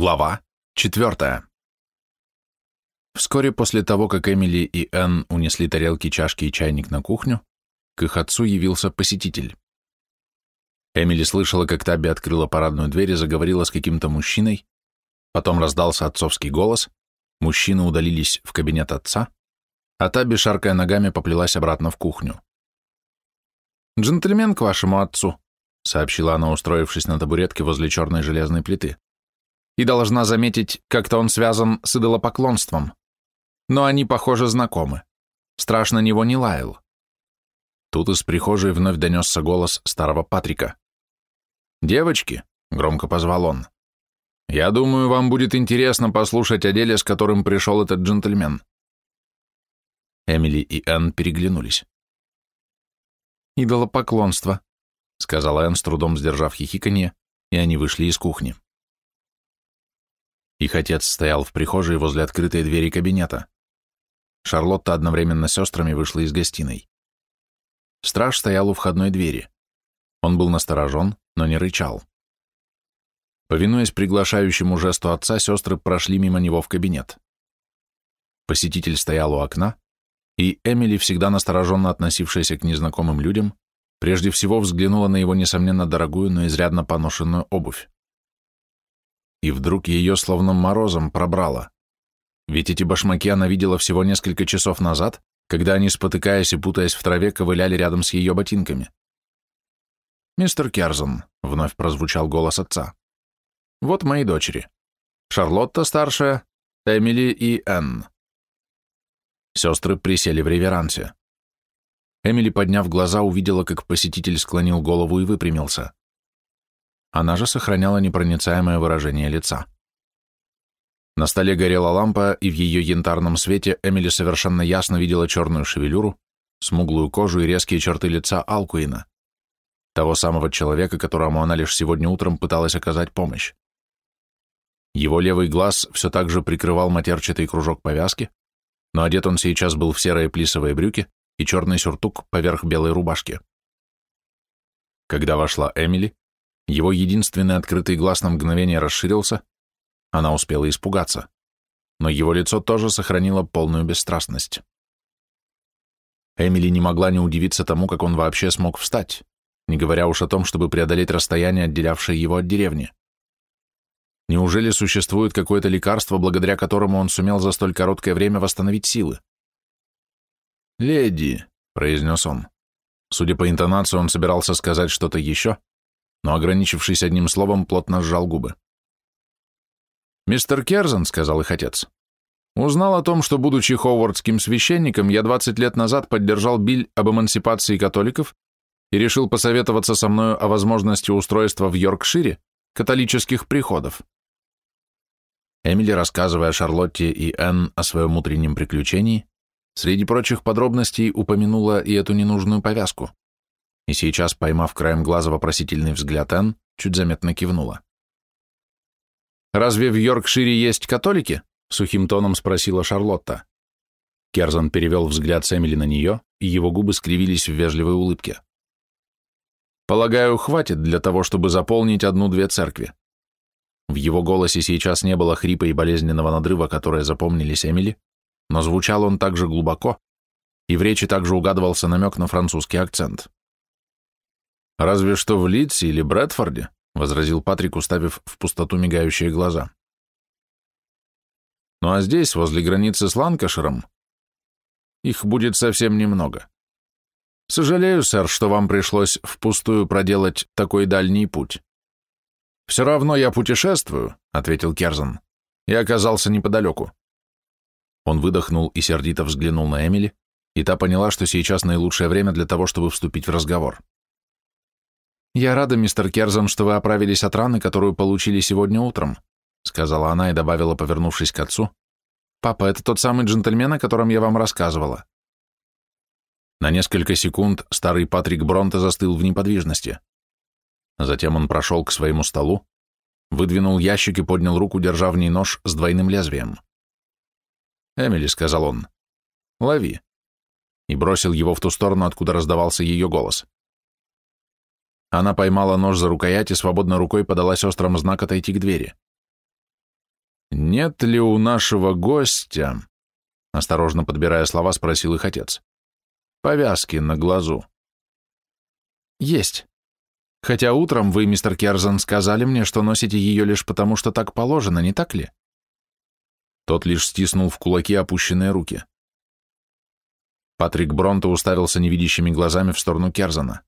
Глава четвертая. Вскоре после того, как Эмили и Энн унесли тарелки, чашки и чайник на кухню, к их отцу явился посетитель. Эмили слышала, как Таби открыла парадную дверь и заговорила с каким-то мужчиной, потом раздался отцовский голос, мужчины удалились в кабинет отца, а Таби, шаркая ногами, поплелась обратно в кухню. «Джентльмен к вашему отцу», — сообщила она, устроившись на табуретке возле черной железной плиты и должна заметить, как-то он связан с идолопоклонством. Но они, похоже, знакомы. Страшно него не лаял. Тут из прихожей вновь донесся голос старого Патрика. «Девочки», — громко позвал он, — «я думаю, вам будет интересно послушать о деле, с которым пришел этот джентльмен». Эмили и Энн переглянулись. «Идолопоклонство», — сказала Энн, с трудом сдержав хихиканье, и они вышли из кухни. Их отец стоял в прихожей возле открытой двери кабинета. Шарлотта одновременно с сестрами вышла из гостиной. Страж стоял у входной двери. Он был насторожен, но не рычал. Повинуясь приглашающему жесту отца, сестры прошли мимо него в кабинет. Посетитель стоял у окна, и Эмили, всегда настороженно относившаяся к незнакомым людям, прежде всего взглянула на его, несомненно, дорогую, но изрядно поношенную обувь и вдруг ее словно морозом пробрало. Ведь эти башмаки она видела всего несколько часов назад, когда они, спотыкаясь и путаясь в траве, ковыляли рядом с ее ботинками. «Мистер Керзон», — вновь прозвучал голос отца, — «вот мои дочери. Шарлотта старшая, Эмили и Энн». Сестры присели в реверансе. Эмили, подняв глаза, увидела, как посетитель склонил голову и выпрямился. Она же сохраняла непроницаемое выражение лица. На столе горела лампа, и в ее янтарном свете Эмили совершенно ясно видела черную шевелюру, смуглую кожу и резкие черты лица Алкуина, того самого человека, которому она лишь сегодня утром пыталась оказать помощь. Его левый глаз все так же прикрывал матерчатый кружок повязки, но одет он сейчас был в серые плисовые брюки и черный сюртук поверх белой рубашки. Когда вошла Эмили, его единственный открытый глаз на мгновение расширился, она успела испугаться, но его лицо тоже сохранило полную бесстрастность. Эмили не могла не удивиться тому, как он вообще смог встать, не говоря уж о том, чтобы преодолеть расстояние, отделявшее его от деревни. Неужели существует какое-то лекарство, благодаря которому он сумел за столь короткое время восстановить силы? «Леди», — произнес он. Судя по интонации, он собирался сказать что-то еще, но, ограничившись одним словом, плотно сжал губы. «Мистер Керзен», — сказал их отец, — «узнал о том, что, будучи ховардским священником, я 20 лет назад поддержал биль об эмансипации католиков и решил посоветоваться со мною о возможности устройства в Йоркшире католических приходов». Эмили, рассказывая Шарлотте и Энн о своем утреннем приключении, среди прочих подробностей упомянула и эту ненужную повязку и сейчас, поймав краем глаза вопросительный взгляд Энн, чуть заметно кивнула. «Разве в Йоркшире есть католики?» — сухим тоном спросила Шарлотта. Керзан перевел взгляд с Эмили на нее, и его губы скривились в вежливой улыбке. «Полагаю, хватит для того, чтобы заполнить одну-две церкви». В его голосе сейчас не было хрипа и болезненного надрыва, которые запомнились Эмили, но звучал он также глубоко, и в речи также угадывался намек на французский акцент. «Разве что в Лидсе или Брэдфорде», — возразил Патрик, уставив в пустоту мигающие глаза. «Ну а здесь, возле границы с Ланкаширом, их будет совсем немного. Сожалею, сэр, что вам пришлось впустую проделать такой дальний путь». «Все равно я путешествую», — ответил Керзан. «Я оказался неподалеку». Он выдохнул и сердито взглянул на Эмили, и та поняла, что сейчас наилучшее время для того, чтобы вступить в разговор. «Я рада, мистер Керзон, что вы оправились от раны, которую получили сегодня утром», сказала она и добавила, повернувшись к отцу. «Папа, это тот самый джентльмен, о котором я вам рассказывала». На несколько секунд старый Патрик Бронте застыл в неподвижности. Затем он прошел к своему столу, выдвинул ящик и поднял руку, держа в ней нож с двойным лезвием. «Эмили», — сказал он, — «лови», и бросил его в ту сторону, откуда раздавался ее голос. Она поймала нож за рукоять и свободной рукой подала сестрам знак отойти к двери. «Нет ли у нашего гостя?» Осторожно подбирая слова, спросил их отец. «Повязки на глазу». «Есть. Хотя утром вы, мистер Керзан, сказали мне, что носите ее лишь потому, что так положено, не так ли?» Тот лишь стиснул в кулаки опущенные руки. Патрик Бронто уставился невидящими глазами в сторону Керзана.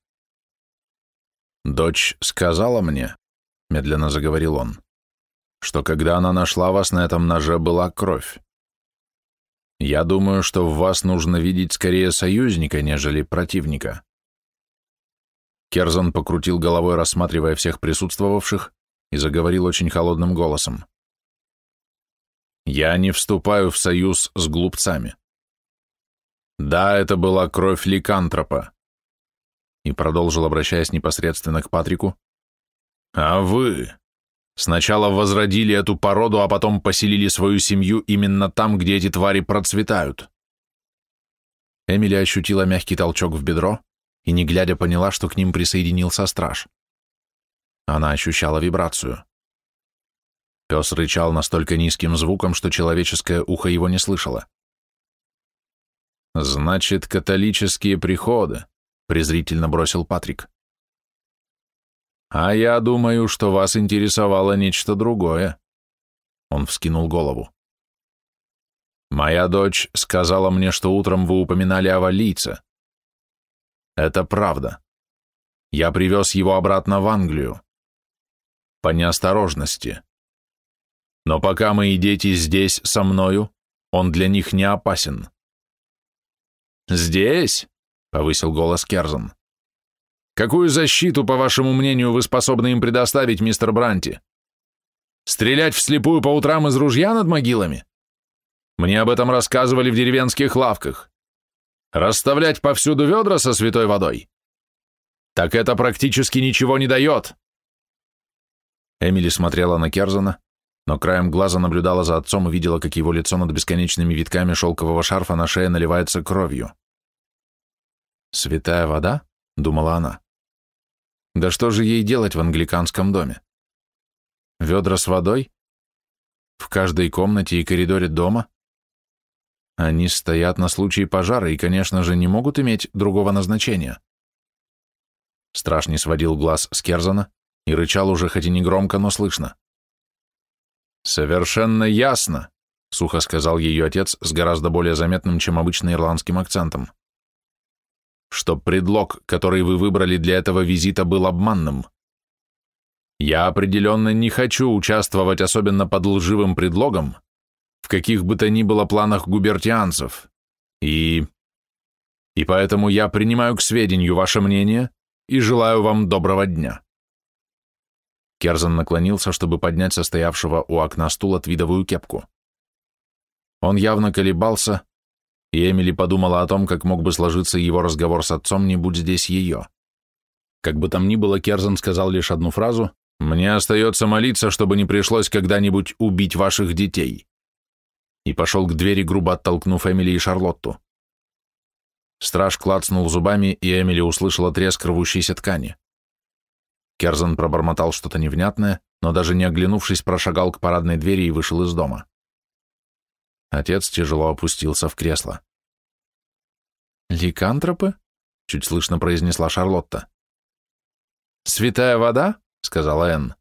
«Дочь сказала мне», — медленно заговорил он, «что когда она нашла вас, на этом ноже была кровь. Я думаю, что в вас нужно видеть скорее союзника, нежели противника». Керзан покрутил головой, рассматривая всех присутствовавших, и заговорил очень холодным голосом. «Я не вступаю в союз с глупцами. Да, это была кровь ликантропа. И продолжил, обращаясь непосредственно к Патрику. А вы сначала возродили эту породу, а потом поселили свою семью именно там, где эти твари процветают. Эмили ощутила мягкий толчок в бедро и, не глядя, поняла, что к ним присоединился страж. Она ощущала вибрацию. Пес рычал настолько низким звуком, что человеческое ухо его не слышало. «Значит, католические приходы», — презрительно бросил Патрик. «А я думаю, что вас интересовало нечто другое». Он вскинул голову. «Моя дочь сказала мне, что утром вы упоминали о валийце. Это правда. Я привез его обратно в Англию. По неосторожности. Но пока мои дети здесь со мною, он для них не опасен. «Здесь?» — повысил голос Керзон. «Какую защиту, по вашему мнению, вы способны им предоставить, мистер Бранти? Стрелять вслепую по утрам из ружья над могилами? Мне об этом рассказывали в деревенских лавках. Расставлять повсюду ведра со святой водой? Так это практически ничего не дает». Эмили смотрела на Керзона, но краем глаза наблюдала за отцом и видела, как его лицо над бесконечными витками шелкового шарфа на шее наливается кровью. «Святая вода?» — думала она. «Да что же ей делать в англиканском доме? Ведра с водой? В каждой комнате и коридоре дома? Они стоят на случай пожара и, конечно же, не могут иметь другого назначения». Страж не сводил глаз с Керзана и рычал уже хоть и не громко, но слышно. «Совершенно ясно», — сухо сказал ее отец с гораздо более заметным, чем обычно, ирландским акцентом, «что предлог, который вы выбрали для этого визита, был обманным. Я определенно не хочу участвовать, особенно под лживым предлогом, в каких бы то ни было планах губертианцев, и... и поэтому я принимаю к сведению ваше мнение и желаю вам доброго дня». Керзан наклонился, чтобы поднять состоявшего у окна стула твидовую кепку. Он явно колебался, и Эмили подумала о том, как мог бы сложиться его разговор с отцом, не будь здесь ее. Как бы там ни было, Керзан сказал лишь одну фразу «Мне остается молиться, чтобы не пришлось когда-нибудь убить ваших детей» и пошел к двери, грубо оттолкнув Эмили и Шарлотту. Страж клацнул зубами, и Эмили услышала треск рвущейся ткани. Керзан пробормотал что-то невнятное, но даже не оглянувшись, прошагал к парадной двери и вышел из дома. Отец тяжело опустился в кресло. «Ликантропы?» — чуть слышно произнесла Шарлотта. «Святая вода?» — сказала Энн.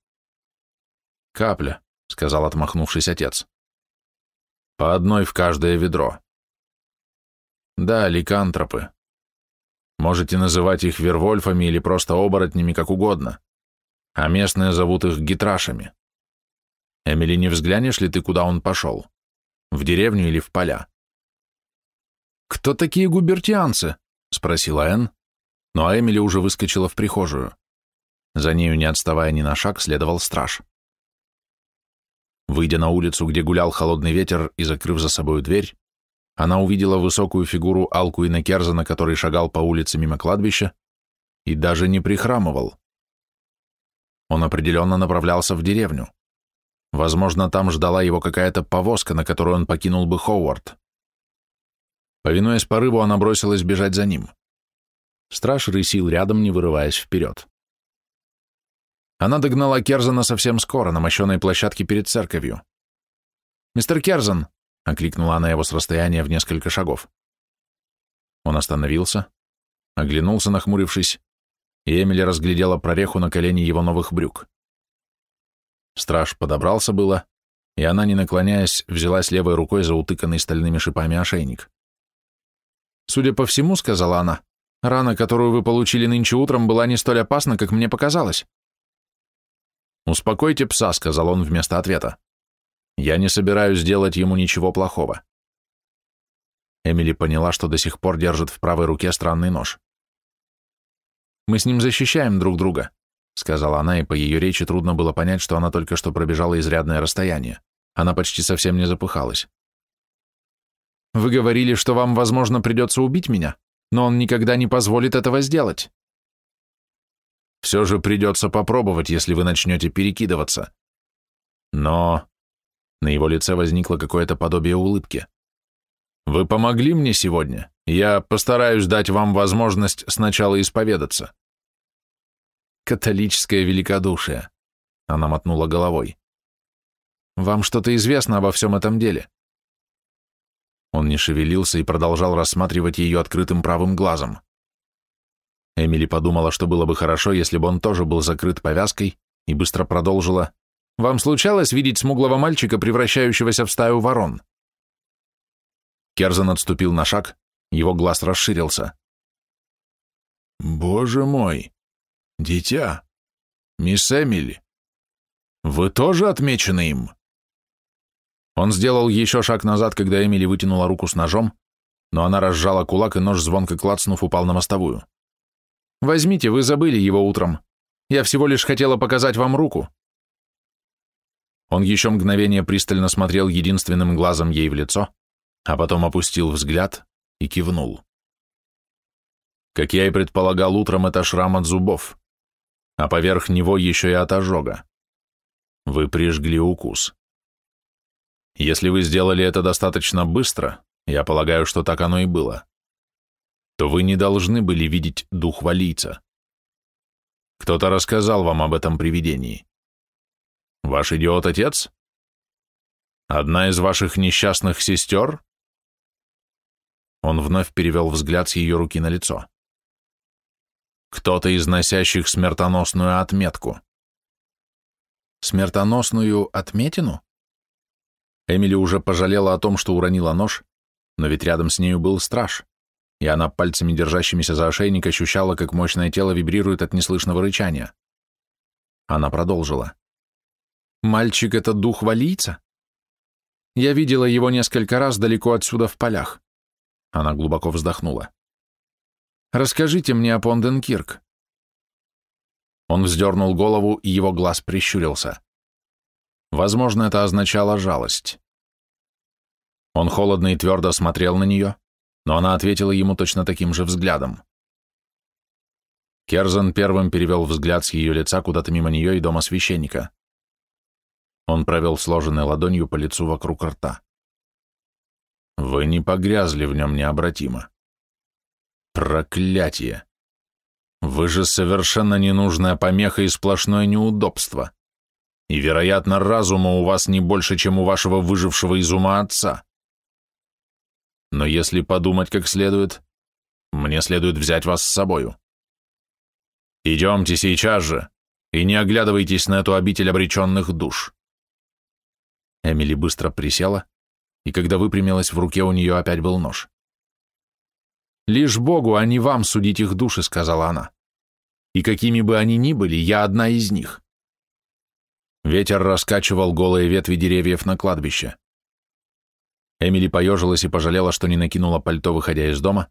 «Капля», — сказал отмахнувшись отец. «По одной в каждое ведро». «Да, ликантропы. Можете называть их вервольфами или просто оборотнями, как угодно. А местные зовут их гитрашами. Эмили, не взглянешь ли ты, куда он пошел? В деревню или в поля? «Кто такие губертианцы?» — спросила Энн, но Эмили уже выскочила в прихожую. За нею, не отставая ни на шаг, следовал страж. Выйдя на улицу, где гулял холодный ветер и закрыв за собой дверь, она увидела высокую фигуру Алку Инакерзана, который шагал по улице мимо кладбища, и даже не прихрамывал. Он определенно направлялся в деревню. Возможно, там ждала его какая-то повозка, на которую он покинул бы Ховард. Повинуясь порыву, она бросилась бежать за ним. Страж рысил рядом, не вырываясь вперед. Она догнала Керзана совсем скоро, на мощенной площадке перед церковью. «Мистер Керзон!» — окликнула она его с расстояния в несколько шагов. Он остановился, оглянулся, нахмурившись, и Эмили разглядела прореху на колене его новых брюк. Страж подобрался было, и она, не наклоняясь, взялась левой рукой за утыканный стальными шипами ошейник. «Судя по всему, — сказала она, — рана, которую вы получили нынче утром, была не столь опасна, как мне показалось». «Успокойте пса», — сказал он вместо ответа. «Я не собираюсь делать ему ничего плохого». Эмили поняла, что до сих пор держит в правой руке странный нож. «Мы с ним защищаем друг друга», — сказала она, и по ее речи трудно было понять, что она только что пробежала изрядное расстояние. Она почти совсем не запыхалась. «Вы говорили, что вам, возможно, придется убить меня, но он никогда не позволит этого сделать». «Все же придется попробовать, если вы начнете перекидываться». Но... На его лице возникло какое-то подобие улыбки. «Вы помогли мне сегодня. Я постараюсь дать вам возможность сначала исповедаться». «Католическое великодушие», — она мотнула головой. «Вам что-то известно обо всем этом деле?» Он не шевелился и продолжал рассматривать ее открытым правым глазом. Эмили подумала, что было бы хорошо, если бы он тоже был закрыт повязкой, и быстро продолжила. «Вам случалось видеть смуглого мальчика, превращающегося в стаю ворон?» Керзан отступил на шаг, его глаз расширился. «Боже мой! Дитя! Мисс Эмили! Вы тоже отмечены им?» Он сделал еще шаг назад, когда Эмили вытянула руку с ножом, но она разжала кулак, и нож, звонко клацнув, упал на мостовую. «Возьмите, вы забыли его утром. Я всего лишь хотела показать вам руку». Он еще мгновение пристально смотрел единственным глазом ей в лицо, а потом опустил взгляд и кивнул. Как я и предполагал утром, это шрам от зубов, а поверх него еще и от ожога. Вы прижгли укус. Если вы сделали это достаточно быстро, я полагаю, что так оно и было, то вы не должны были видеть дух валийца. Кто-то рассказал вам об этом привидении. Ваш идиот-отец? Одна из ваших несчастных сестер? Он вновь перевел взгляд с ее руки на лицо. Кто-то из носящих смертоносную отметку. Смертоносную отметину? Эмили уже пожалела о том, что уронила нож, но ведь рядом с нею был страж, и она пальцами, держащимися за ошейник, ощущала, как мощное тело вибрирует от неслышного рычания. Она продолжила. «Мальчик — это дух валийца? Я видела его несколько раз далеко отсюда в полях. Она глубоко вздохнула. «Расскажите мне о Понденкирк». Он вздернул голову, и его глаз прищурился. Возможно, это означало жалость. Он холодно и твердо смотрел на нее, но она ответила ему точно таким же взглядом. Керзан первым перевел взгляд с ее лица куда-то мимо нее и дома священника. Он провел сложенной ладонью по лицу вокруг рта. Вы не погрязли в нем необратимо. Проклятие! Вы же совершенно ненужная помеха и сплошное неудобство. И, вероятно, разума у вас не больше, чем у вашего выжившего из ума отца. Но если подумать как следует, мне следует взять вас с собою. Идемте сейчас же, и не оглядывайтесь на эту обитель обреченных душ. Эмили быстро присела, и когда выпрямилась, в руке у нее опять был нож. «Лишь Богу, а не вам судить их души», — сказала она. «И какими бы они ни были, я одна из них». Ветер раскачивал голые ветви деревьев на кладбище. Эмили поежилась и пожалела, что не накинула пальто, выходя из дома,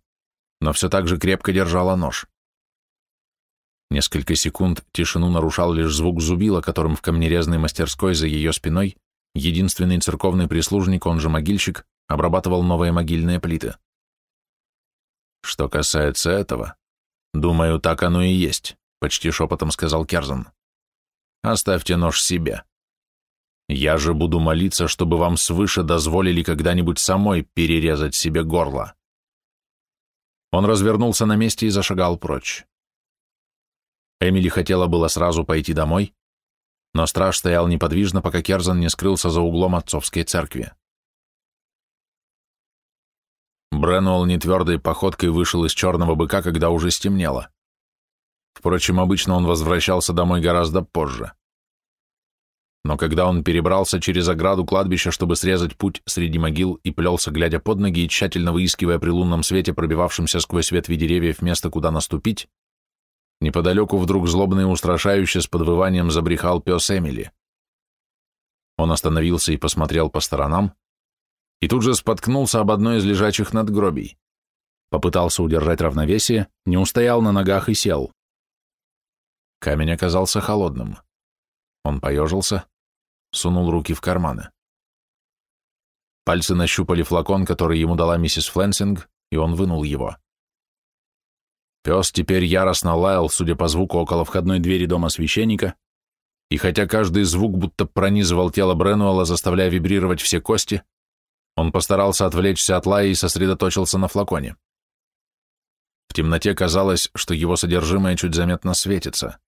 но все так же крепко держала нож. Несколько секунд тишину нарушал лишь звук зубила, которым в камнерезной мастерской за ее спиной единственный церковный прислужник, он же могильщик, обрабатывал новые могильные плиты. Что касается этого, думаю, так оно и есть, почти шепотом сказал Керзан. Оставьте нож себе. Я же буду молиться, чтобы вам свыше дозволили когда-нибудь самой перерезать себе горло. Он развернулся на месте и зашагал прочь. Эмили хотела было сразу пойти домой, но страж стоял неподвижно, пока Керзан не скрылся за углом отцовской церкви. Бренуэлл нетвердой походкой вышел из черного быка, когда уже стемнело. Впрочем, обычно он возвращался домой гораздо позже. Но когда он перебрался через ограду кладбища, чтобы срезать путь среди могил и плелся, глядя под ноги и тщательно выискивая при лунном свете, пробивавшемся сквозь ветви деревьев, место, куда наступить, неподалеку вдруг злобно и устрашающе с подвыванием забрехал пес Эмили. Он остановился и посмотрел по сторонам, и тут же споткнулся об одной из лежачих надгробий. Попытался удержать равновесие, не устоял на ногах и сел. Камень оказался холодным. Он поежился, сунул руки в карманы. Пальцы нащупали флакон, который ему дала миссис Фленсинг, и он вынул его. Пес теперь яростно лаял, судя по звуку, около входной двери дома священника, и хотя каждый звук будто пронизывал тело Бренуэлла, заставляя вибрировать все кости, он постарался отвлечься от лая и сосредоточился на флаконе. В темноте казалось, что его содержимое чуть заметно светится.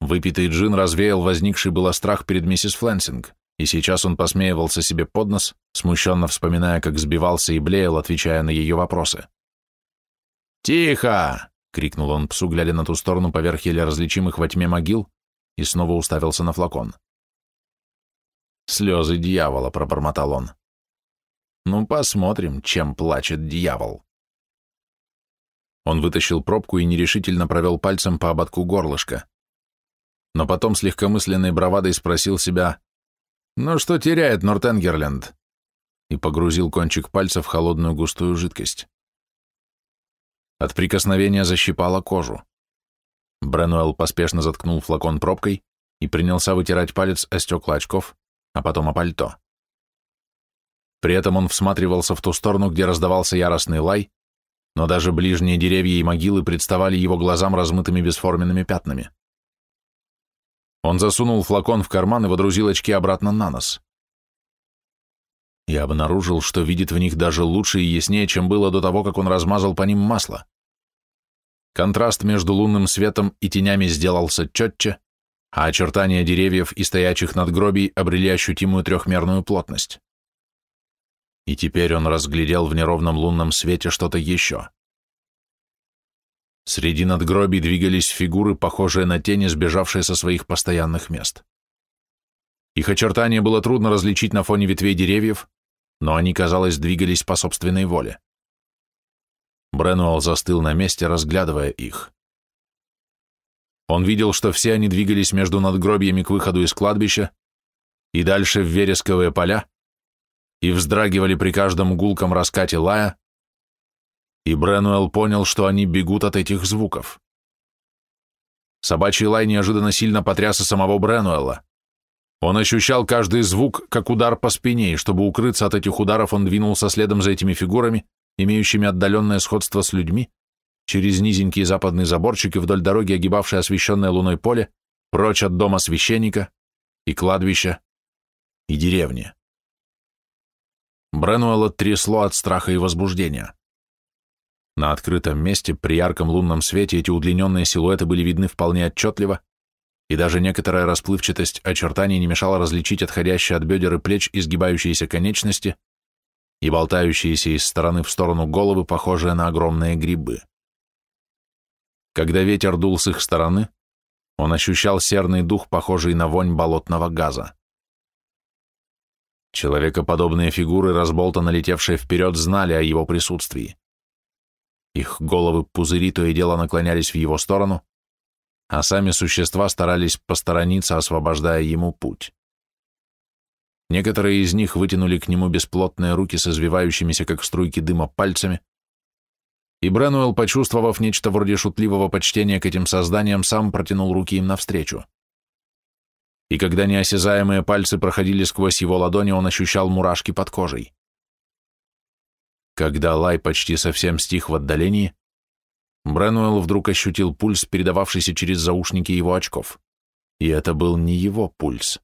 Выпитый джин развеял возникший было страх перед миссис Флэнсинг, и сейчас он посмеивался себе под нос, смущенно вспоминая, как сбивался и блеял, отвечая на ее вопросы. «Тихо!» — крикнул он псу, глядя на ту сторону поверх еле различимых во тьме могил, и снова уставился на флакон. «Слезы дьявола», — пробормотал он. «Ну, посмотрим, чем плачет дьявол». Он вытащил пробку и нерешительно провел пальцем по ободку горлышка но потом с легкомысленной бравадой спросил себя, «Ну что теряет Нортенгерленд?» и погрузил кончик пальца в холодную густую жидкость. От прикосновения защипало кожу. Бренуэлл поспешно заткнул флакон пробкой и принялся вытирать палец о стекла очков, а потом о пальто. При этом он всматривался в ту сторону, где раздавался яростный лай, но даже ближние деревья и могилы представали его глазам размытыми бесформенными пятнами. Он засунул флакон в карман и водрузил очки обратно на нос. Я обнаружил, что видит в них даже лучше и яснее, чем было до того, как он размазал по ним масло. Контраст между лунным светом и тенями сделался четче, а очертания деревьев и стоячих надгробий обрели ощутимую трехмерную плотность. И теперь он разглядел в неровном лунном свете что-то еще. Среди надгробий двигались фигуры, похожие на тени, сбежавшие со своих постоянных мест. Их очертания было трудно различить на фоне ветвей деревьев, но они, казалось, двигались по собственной воле. Бренуэлл застыл на месте, разглядывая их. Он видел, что все они двигались между надгробиями к выходу из кладбища и дальше в вересковые поля, и вздрагивали при каждом гулком раскате лая, и Бренуэлл понял, что они бегут от этих звуков. Собачий лай неожиданно сильно потряс и самого Бренуэлла. Он ощущал каждый звук, как удар по спине, и чтобы укрыться от этих ударов, он двинулся следом за этими фигурами, имеющими отдаленное сходство с людьми, через низенькие западные заборчики вдоль дороги, огибавшие освещенное луной поле, прочь от дома священника и кладбища и деревни. Бренуэлла трясло от страха и возбуждения. На открытом месте при ярком лунном свете эти удлиненные силуэты были видны вполне отчетливо, и даже некоторая расплывчатость очертаний не мешала различить отходящие от бедер и плеч изгибающиеся конечности и болтающиеся из стороны в сторону головы, похожие на огромные грибы. Когда ветер дул с их стороны, он ощущал серный дух, похожий на вонь болотного газа. Человекоподобные фигуры, разболтанно летевшие вперед, знали о его присутствии. Их головы пузыри то и дело наклонялись в его сторону, а сами существа старались посторониться, освобождая ему путь. Некоторые из них вытянули к нему бесплотные руки с извивающимися, как струйки дыма, пальцами, и Бренуэлл, почувствовав нечто вроде шутливого почтения к этим созданиям, сам протянул руки им навстречу. И когда неосязаемые пальцы проходили сквозь его ладони, он ощущал мурашки под кожей. Когда лай почти совсем стих в отдалении, Бренуэлл вдруг ощутил пульс, передававшийся через заушники его очков. И это был не его пульс.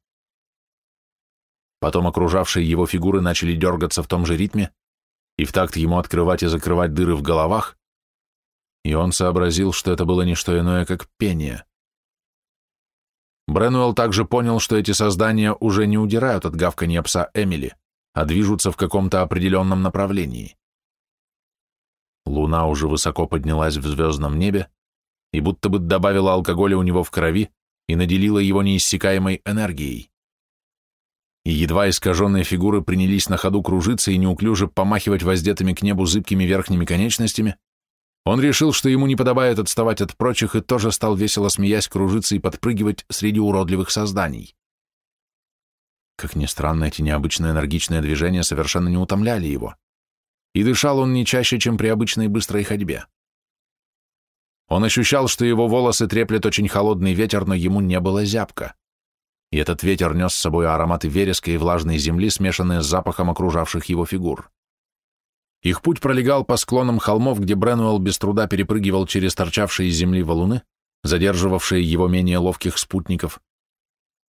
Потом окружавшие его фигуры начали дергаться в том же ритме, и в такт ему открывать и закрывать дыры в головах, и он сообразил, что это было не что иное, как пение. Бренуэлл также понял, что эти создания уже не удирают от гавканья пса Эмили, а движутся в каком-то определенном направлении. Луна уже высоко поднялась в звездном небе и будто бы добавила алкоголя у него в крови и наделила его неиссякаемой энергией. И едва искаженные фигуры принялись на ходу кружиться и неуклюже помахивать воздетыми к небу зыбкими верхними конечностями, он решил, что ему не подобает отставать от прочих, и тоже стал весело смеясь кружиться и подпрыгивать среди уродливых созданий. Как ни странно, эти необычные энергичные движения совершенно не утомляли его, и дышал он не чаще, чем при обычной быстрой ходьбе. Он ощущал, что его волосы треплет очень холодный ветер, но ему не было зябко. И этот ветер нес с собой ароматы вереска и влажной земли, смешанные с запахом окружавших его фигур. Их путь пролегал по склонам холмов, где Бренуэлл без труда перепрыгивал через торчавшие из земли валуны, задерживавшие его менее ловких спутников.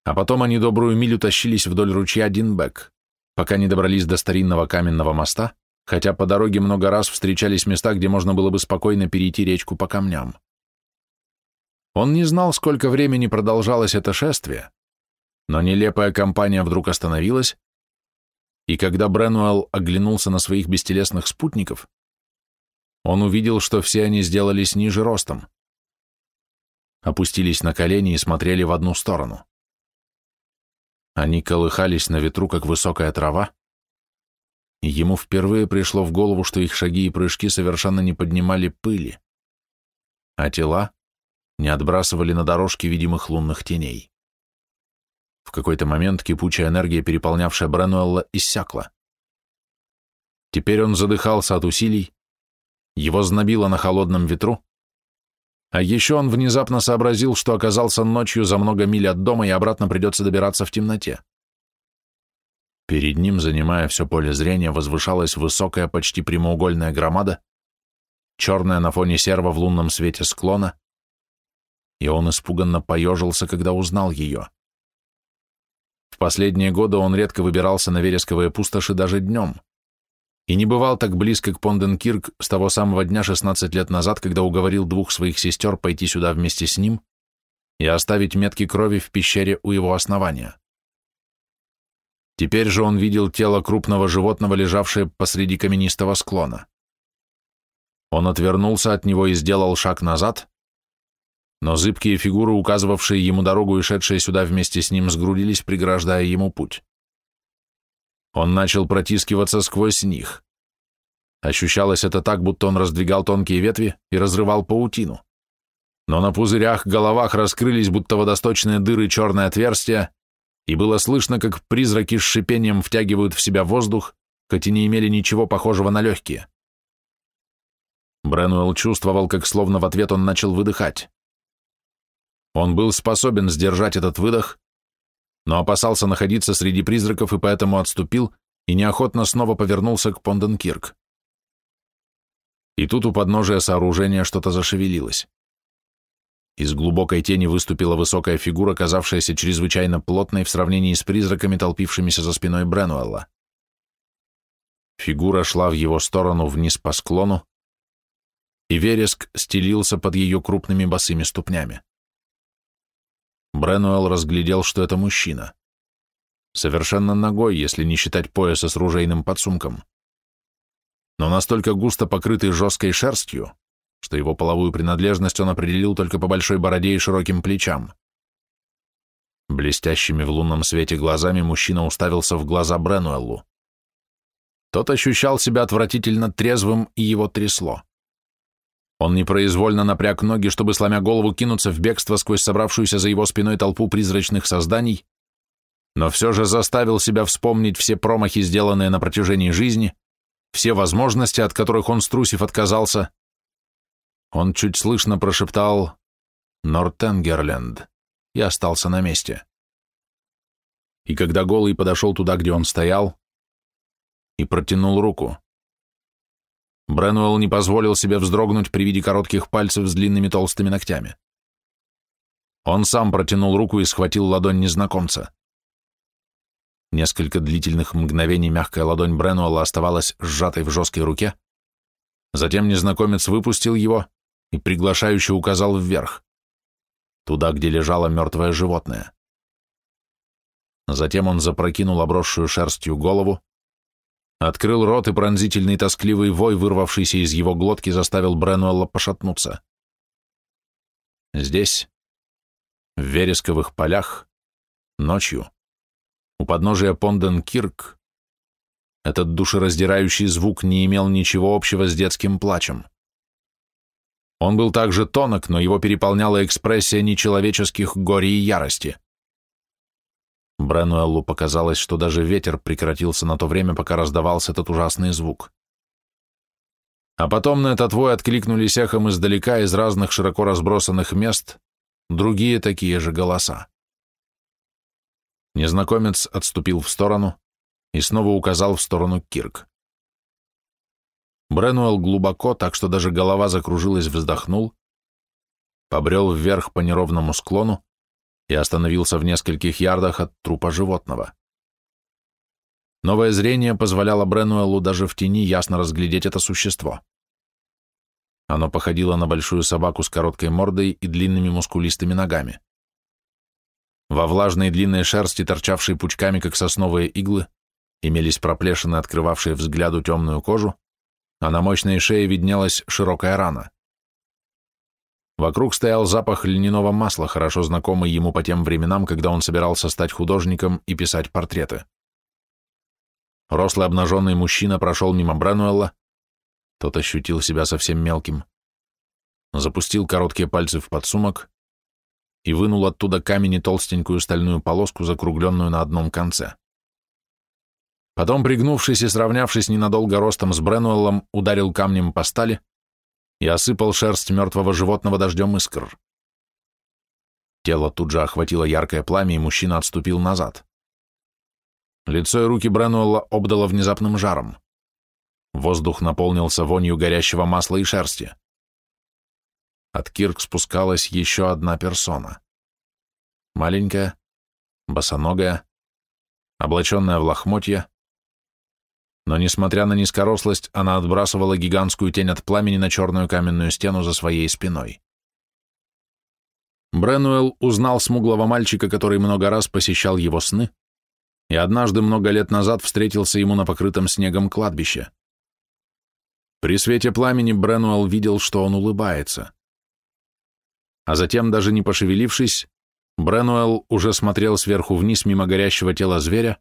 А потом они добрую милю тащились вдоль ручья Динбек, пока не добрались до старинного каменного моста, хотя по дороге много раз встречались места, где можно было бы спокойно перейти речку по камням. Он не знал, сколько времени продолжалось это шествие, но нелепая компания вдруг остановилась, и когда Бренуэлл оглянулся на своих бестелесных спутников, он увидел, что все они сделались ниже ростом. Опустились на колени и смотрели в одну сторону. Они колыхались на ветру, как высокая трава, ему впервые пришло в голову, что их шаги и прыжки совершенно не поднимали пыли, а тела не отбрасывали на дорожке видимых лунных теней. В какой-то момент кипучая энергия, переполнявшая Бренуэлла, иссякла. Теперь он задыхался от усилий, его знобило на холодном ветру, а еще он внезапно сообразил, что оказался ночью за много миль от дома и обратно придется добираться в темноте. Перед ним, занимая все поле зрения, возвышалась высокая, почти прямоугольная громада, черная на фоне серва в лунном свете склона, и он испуганно поежился, когда узнал ее. В последние годы он редко выбирался на вересковые пустоши даже днем. И не бывал так близко к Понденкирк с того самого дня 16 лет назад, когда уговорил двух своих сестер пойти сюда вместе с ним и оставить метки крови в пещере у его основания. Теперь же он видел тело крупного животного, лежавшее посреди каменистого склона. Он отвернулся от него и сделал шаг назад, но зыбкие фигуры, указывавшие ему дорогу и шедшие сюда вместе с ним, сгрудились, преграждая ему путь. Он начал протискиваться сквозь них. Ощущалось это так, будто он раздвигал тонкие ветви и разрывал паутину. Но на пузырях головах раскрылись, будто водосточные дыры черные отверстия, и было слышно, как призраки с шипением втягивают в себя воздух, хоть и не имели ничего похожего на легкие. Бренуэлл чувствовал, как словно в ответ он начал выдыхать. Он был способен сдержать этот выдох, но опасался находиться среди призраков и поэтому отступил и неохотно снова повернулся к Понденкирк. И тут у подножия сооружения что-то зашевелилось. Из глубокой тени выступила высокая фигура, казавшаяся чрезвычайно плотной в сравнении с призраками, толпившимися за спиной Бренуэлла. Фигура шла в его сторону вниз по склону, и вереск стелился под ее крупными босыми ступнями. Бренуэлл разглядел, что это мужчина. Совершенно ногой, если не считать пояса с ружейным подсумком. Но настолько густо покрытый жесткой шерстью, что его половую принадлежность он определил только по большой бороде и широким плечам. Блестящими в лунном свете глазами мужчина уставился в глаза Бренуэллу. Тот ощущал себя отвратительно трезвым, и его трясло. Он непроизвольно напряг ноги, чтобы, сломя голову, кинуться в бегство сквозь собравшуюся за его спиной толпу призрачных созданий, но все же заставил себя вспомнить все промахи, сделанные на протяжении жизни, все возможности, от которых он, струсив, отказался. Он чуть слышно прошептал «Нортенгерленд» и остался на месте. И когда голый подошел туда, где он стоял, и протянул руку, Бренуэлл не позволил себе вздрогнуть при виде коротких пальцев с длинными толстыми ногтями. Он сам протянул руку и схватил ладонь незнакомца. Несколько длительных мгновений мягкая ладонь Бренуэлла оставалась сжатой в жесткой руке. Затем незнакомец выпустил его и приглашающе указал вверх. туда, где лежало мертвое животное. Затем он запрокинул обросшую шерстью голову, открыл рот, и пронзительный тоскливый вой, вырвавшийся из его глотки, заставил Бренуэлла пошатнуться. Здесь, в вересковых полях, ночью, у подножия Понден-Кирк, этот душераздирающий звук не имел ничего общего с детским плачем. Он был также тонок, но его переполняла экспрессия нечеловеческих горе и ярости. Бренуэллу показалось, что даже ветер прекратился на то время, пока раздавался этот ужасный звук. А потом на этот вой откликнулись эхом издалека из разных широко разбросанных мест другие такие же голоса. Незнакомец отступил в сторону и снова указал в сторону Кирк. Бренуэлл глубоко, так что даже голова закружилась, вздохнул, побрел вверх по неровному склону и остановился в нескольких ярдах от трупа животного. Новое зрение позволяло Бренуэллу даже в тени ясно разглядеть это существо. Оно походило на большую собаку с короткой мордой и длинными мускулистыми ногами. Во влажной длинной шерсти, торчавшей пучками, как сосновые иглы, имелись проплешины, открывавшие взгляду темную кожу, а на мощной шее виднелась широкая рана. Вокруг стоял запах льняного масла, хорошо знакомый ему по тем временам, когда он собирался стать художником и писать портреты. Рослый обнаженный мужчина прошел мимо Брануэлла, тот ощутил себя совсем мелким, запустил короткие пальцы в подсумок и вынул оттуда камень и толстенькую стальную полоску, закругленную на одном конце. Потом, пригнувшись и сравнявшись ненадолго ростом с Бренуэллом, ударил камнем по стали, и осыпал шерсть мертвого животного дождем искр. Тело тут же охватило яркое пламя, и мужчина отступил назад. Лицо и руки Бренуэлла обдало внезапным жаром. Воздух наполнился вонью горящего масла и шерсти. От Кирк спускалась еще одна персона. Маленькая, босоногая, облаченная в лохмотья, но, несмотря на низкорослость, она отбрасывала гигантскую тень от пламени на черную каменную стену за своей спиной. Бренуэлл узнал смуглого мальчика, который много раз посещал его сны, и однажды много лет назад встретился ему на покрытом снегом кладбище. При свете пламени Бренуэлл видел, что он улыбается. А затем, даже не пошевелившись, Бренуэлл уже смотрел сверху вниз мимо горящего тела зверя,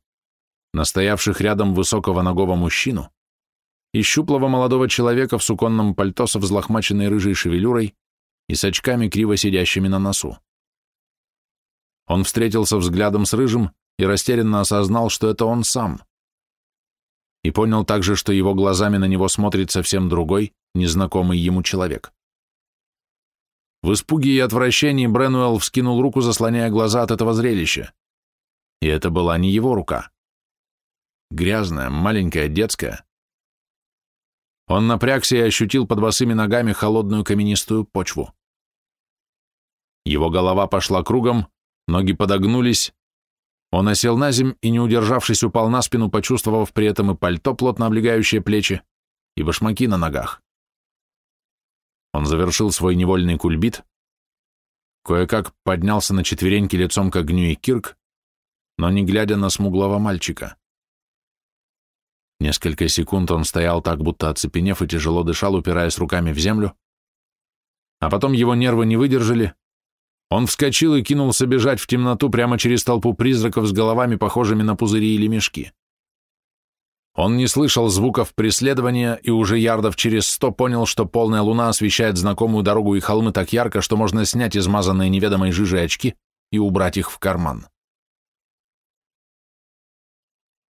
настоявших рядом высокого ногого мужчину и щуплого молодого человека в суконном пальто со взлохмаченной рыжей шевелюрой и с очками, криво сидящими на носу. Он встретился взглядом с рыжим и растерянно осознал, что это он сам. И понял также, что его глазами на него смотрит совсем другой, незнакомый ему человек. В испуге и отвращении Бренуэлл вскинул руку, заслоняя глаза от этого зрелища. И это была не его рука грязная, маленькая, детская. Он напрягся и ощутил под босыми ногами холодную каменистую почву. Его голова пошла кругом, ноги подогнулись. Он осел на земь и, не удержавшись, упал на спину, почувствовав при этом и пальто, плотно облегающее плечи, и башмаки на ногах. Он завершил свой невольный кульбит, кое-как поднялся на четвереньки лицом к огню и кирк, но не глядя на смуглого мальчика. Несколько секунд он стоял так, будто оцепенев и тяжело дышал, упираясь руками в землю. А потом его нервы не выдержали. Он вскочил и кинулся бежать в темноту прямо через толпу призраков с головами, похожими на пузыри или мешки. Он не слышал звуков преследования и уже ярдов через сто понял, что полная луна освещает знакомую дорогу и холмы так ярко, что можно снять измазанные неведомой жижей очки и убрать их в карман.